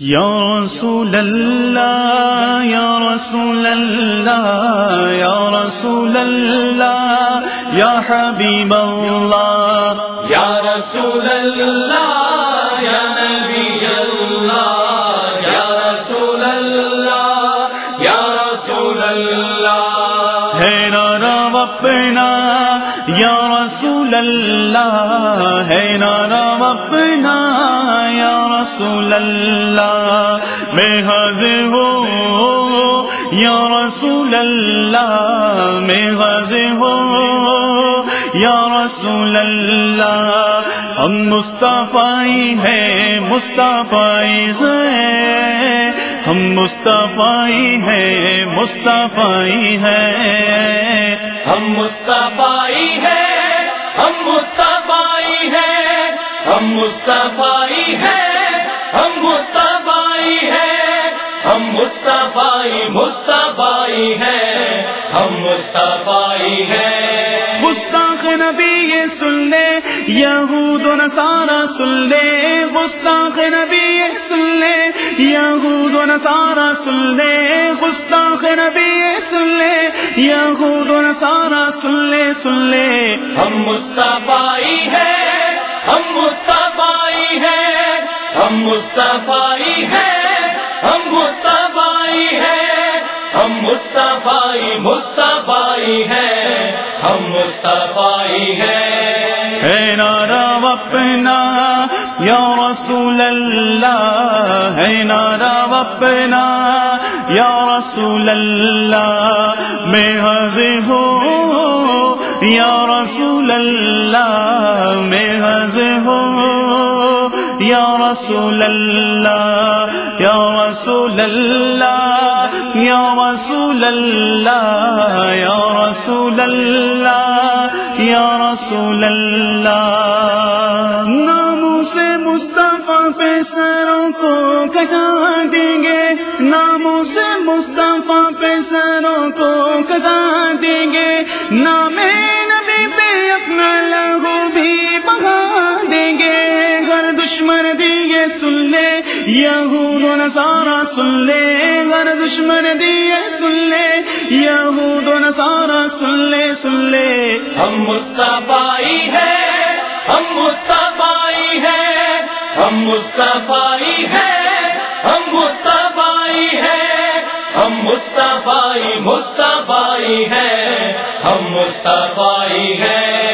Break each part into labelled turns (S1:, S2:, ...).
S1: یا رسول اللہ یا رسول اللہ یا رسول اللہ یا حبیب اللہ
S2: یا رسول اللہ یا نبی اللہ یا رسول اللہ یا رسول اللہ
S1: ہے نارا اپنا، یا رسول اللہ ہے نارا اپنا، یا رسول اللہ، میں حاضر ہوں، یا رسول اللہ، میں حاضر ہوں، یا رسول اللہ، ہم مصطفی ہے مصطفی ہے ہم مصطفی ہیں مصطفی ہیں۔
S2: ہم مصطفی ہیں، ہم مصطفی ہیں۔ ہم مصطفی ہیں، ہم مصطفی ہیں۔ ہم مصطفی مصطفی ہے ہم مصطفی ہے
S1: گستاخ نبی یہ سن لے یہود و نصارہ سن لے۔ گستاخ نبی یہ سن لے یہود و نصارہ سن لے۔ گستاخ نبی یہ سن لے یہود و نصارہ سن لے سن لے۔
S2: ہم مصطفی ہے ہم مصطفی ہے ہم مصطفی ہے ہم مصطفی ہے ہم مصطفی مصطفی ہے ہم مصطفی ہے
S1: ہے نارا اپنا، یا رسول اللہ ہے نارا اپنا، یا رسول اللہ، میں حاضر ہوں، یا رسول اللہ، میں حاضر ہوں۔ یا رسول اللہ، یا رسول اللہ، یا رسول اللہ، یا رسول اللہ، یا رسول اللہ۔ ناموں سے مصطفیٰ پہ سروں کو کٹا دیں گے۔ ناموں سے مصطفیٰ پہ سروں کو کٹا دیں گے۔ نام سن لے، یہود و نصارا سن لے گھر دشمن دیے سن لے، یہود و نصارا سن لے سن لے۔
S2: ہم مصطفی ہے ہم مصطفی ہے ہم مصطفی ہے ہم مصطفی ہم مصطفی مصطفی ہے ہم مصطفی ہے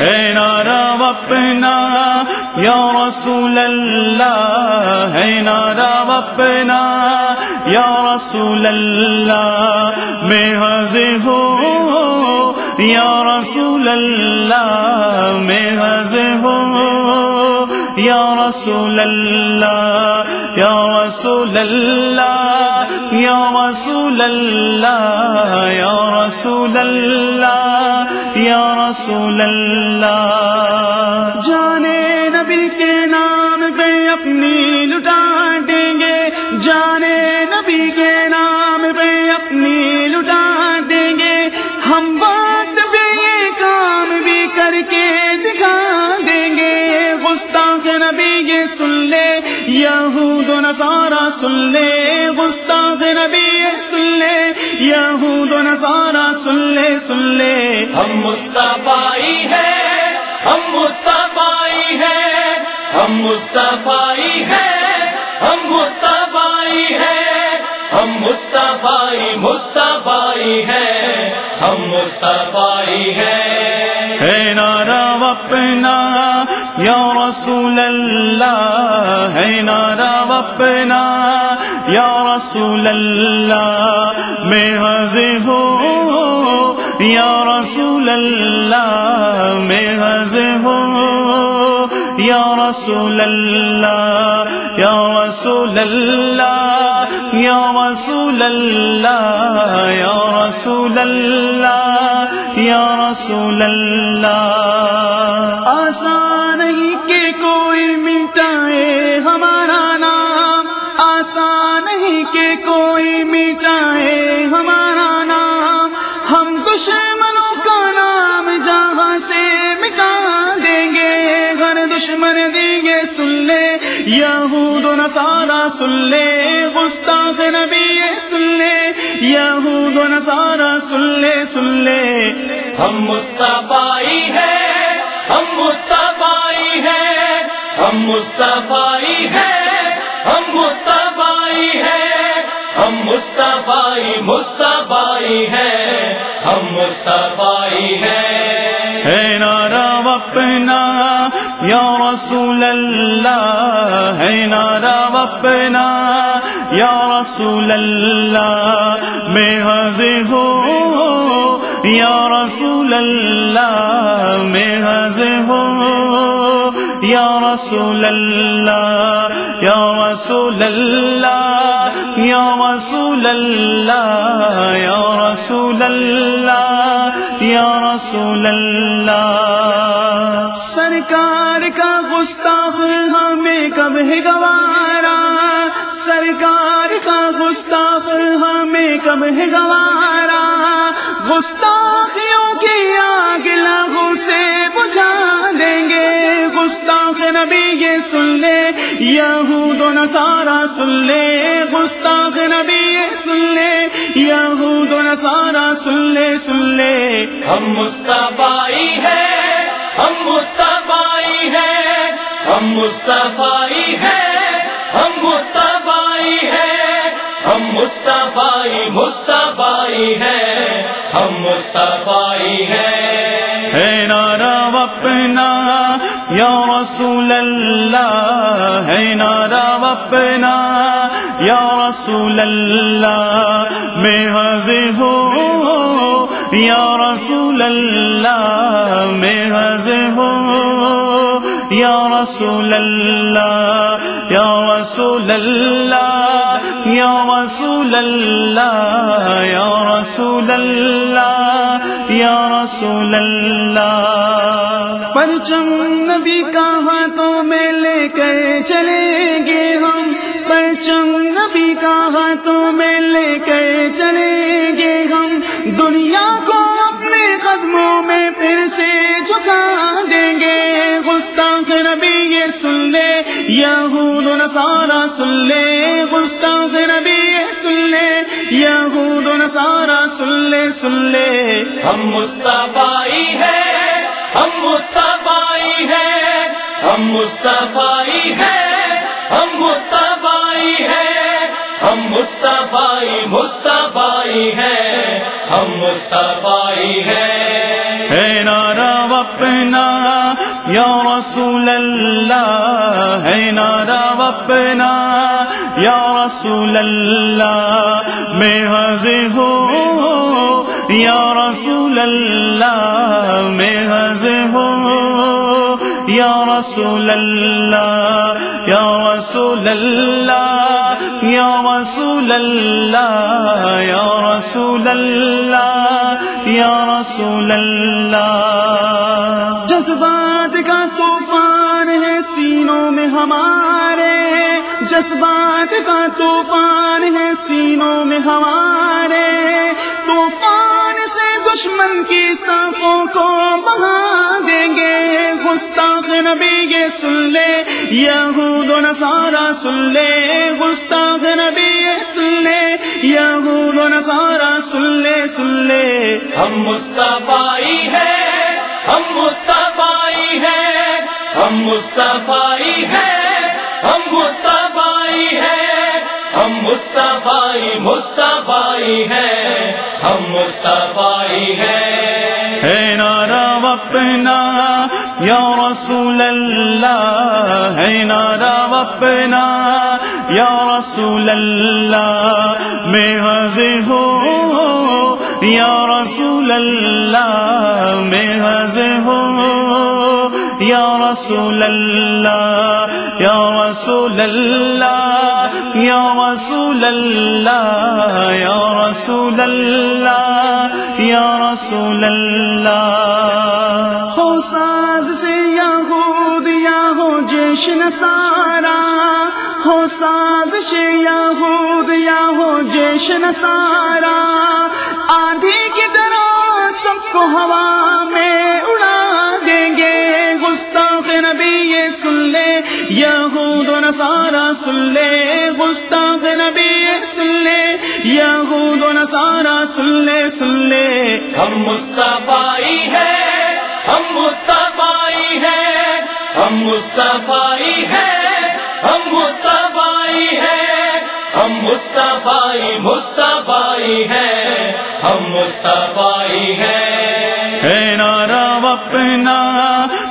S1: ہے نارا اپنا، یا رسول اللہ ہے نارا اپنا، یا رسول اللہ، میں حاضر ہوں، یا رسول اللہ، میں حاضر ہوں، یا رسول اللہ، یا رسول اللہ، یا رسول اللہ، یا رسول اللہ، یا رسول اللہ۔ جانے نبی کے نام یہود و نصارہ سن لے گستاخ نبی سن لے، یہود و نصارہ سن لے سن لے۔
S2: ہم مصطفی ہے ہم مصطفی ہے ہم مصطفی ہے ہم مصطفی ہے ہم مصطفی مصطفی ہے ہم مصطفی ہے
S1: ہے نارا اپنا، یا رسول اللہ ہے نارا اپنا، یا رسول اللہ، میں حاضر ہوں۔ یا رسول اللہ، میں حاضر ہوں۔ یا رسول اللہ، یا رسول اللہ، یا رسول اللہ، یا رسول اللہ، یا رسول اللہ۔ آسان نہیں کہ کوئی مٹائے ہمارا نام۔ آسان نہیں کہ کوئی مٹائے سے مٹا دیں گے پر دشمن دیے سن لے۔ یہود و نصارہ سن لے گستاخ نبی سن لے۔ یہود و نصارہ سن لے سن لے۔
S2: ہم مصطفی ہے ہم مصطفی ہے ہم مصطفی ہے ہم مصطفی ہے ہم مصطفی مصطفی ہے ہم مصطفی ہے
S1: ہے نارا وپنا یا رسول اللہ ہے نارا وپنا یا رسول اللہ، میں حاضر ہو یا رسول اللہ، میں حاضر ہو یا رسول اللہ، یا رسول اللہ، یا رسول اللہ، یا رسول اللہ، یا رسول اللہ۔ سرکار کا گستاخ ہمیں کب گوارا؟ سرکار کا گستاخ ہمیں کب ہے گوارا، گستاخیوں کی آگ لہو سے بجھا دیں گے۔ گستاخ نبی یہ سن لے، یہود و نصارہ سن لے۔ گستاخ نبی یہ سن لے، یہود و نصارہ سن لے سن لے۔
S2: ہم مصطفی ہے ہم مصطفی ہے ہم مصطفی ہے ہم مصطفی ہے ہم مصطفی مصطفی ہے ہم مصطفی ہے
S1: ہے نارا وپنا یا رسول اللہ ہے نارا وپنا یا رسول اللہ، میں حاضر ہو یا رسول اللہ، میں حاضر ہو یا رسول اللہ، یا رسول اللہ، یا رسول اللہ، یا رسول اللہ، یا رسول اللہ۔ پرچم نبی کا ہاتھوں میں لے کر چلیں گے ہم۔ پرچم نبی کا ہاتھوں میں لے کر چلیں گے ہم۔ دنیا کو اپنے قدموں میں پھر سے جھکا گستاخ نبی یہ سن لے، یہود و نصارہ سن لے۔ گستاخ نبی یہ سن لے، یہود و نصارہ سن لے سن لے۔
S2: ہم مصطفی ہے ہم مصطفی ہے ہم مصطفی ہے ہم مصطفی ہے ہم مصطفی مصطفی ہے ہم مصطفی ہے
S1: ہے نارا وپنا یا رسول اللہ، ہے نارا وپنا یا رسول اللہ، میں حاضر ہو یا رسول اللہ، میں حاضر ہو یا رسول اللہ، یا رسول اللہ، یا رسول اللہ، یا رسول اللہ، یا رسول اللہ۔ جذبات ہمارے جذبات کا طوفان ہے، سینوں میں ہمارے۔ طوفان سے دشمن کی سانپوں کو بہا دیں گے۔ گستاخ نبی یہ سن لے، یہود و نصارہ سن لے۔ گستاخ نبی یہ سن لے، یہود و نصارہ سن لے سن لے۔
S2: ہم مصطفی ہے ہم مصطفی ہے ہم مصطفی ہے ہم مصطفی ہے ہم مصطفی مصطفی ہے ہم مصطفی ہے
S1: ہے نارا وپنا یا رسول اللہ ہے نارا وپنا یا رسول اللہ، میں حاضر ہو یا رسول اللہ، میں حاضر ہو یا رسول اللہ، یا رسول اللہ، یا رسول اللہ، یا رسول اللہ، یا رسول اللہ۔ ہو ساز سے یہود یا ہو جیش نسارا ہو ساز سے یہود یا ہو جیش نسارا آندھی کی طرح سب کو ہوا۔ یہود و نصارہ سن لے گستاخ نبی سن لے یہود و نصارہ سن لے سن لے۔
S2: ہم مصطفی ہے ہم مصطفی ہے ہم مصطفی ہے ہم مصطفی ہے ہم مصطفی مصطفی ہے ہم مصطفی ہے
S1: ہے نارا اپنا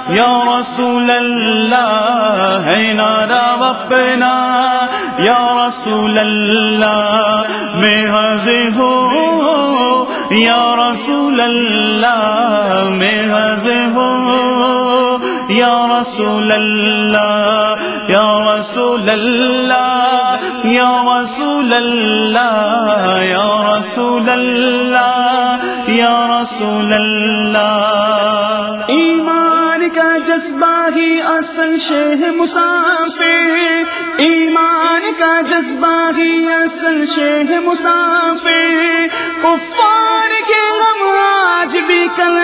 S1: یا رسول اللہ، ہے نارا اپنا۔ یا رسول اللہ، میں حاضر ہو یا رسول اللہ، میں حاضر ہو یا رسول اللہ، یا رسول اللہ، یا رسول اللہ، یا رسول اللہ، یا رسول اللہ۔ ایمان کا جذبہ ہی اصل شہ مسافر ایمان کا جذبہ ہی اصل شہ مسافر کفار کے غم آج بھی کل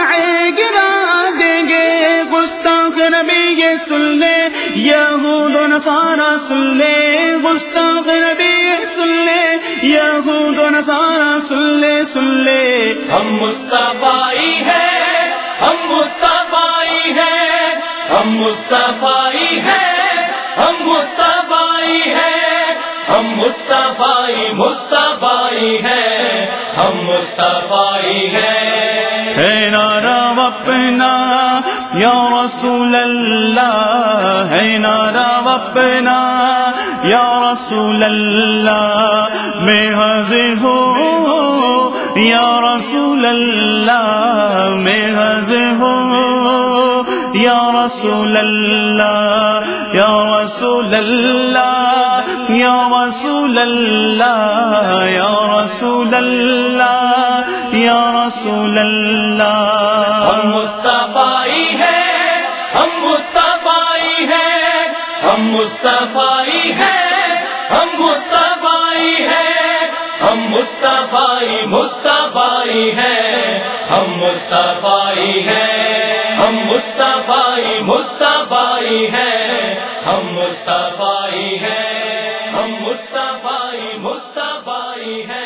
S1: سن لے، یہود و نصارہ سن لے گستاخ نبی سن لے، یہود و نصارہ سن لے سن لے۔
S2: ہم مصطفی ہے ہم مصطفی ہے ہم مصطفی ہے ہم مصطفی ہے ہم مصطفی مصطفی ہے ہم مصطفی ہے
S1: ہے نارا اپنا، یا رسول اللہ۔ ہے نارا اپنا، یا رسول اللہ۔ میں حاضر ہو یا رسول اللہ۔ میں حاضر ہو یا رسول اللہ یا رسول اللہ یا رسول اللہ یا رسول اللہ یا رسول اللہ
S2: ہم مصطفی ہے ہم مصطفی ہے ہم مصطفی ہے ہم مصطفی ہے ہم مصطفی مصطفی ہے ہم مصطفی ہے ہم مصطفی مصطفی ہیں ہم مصطفی ہیں ہم مصطفی مصطفی ہیں۔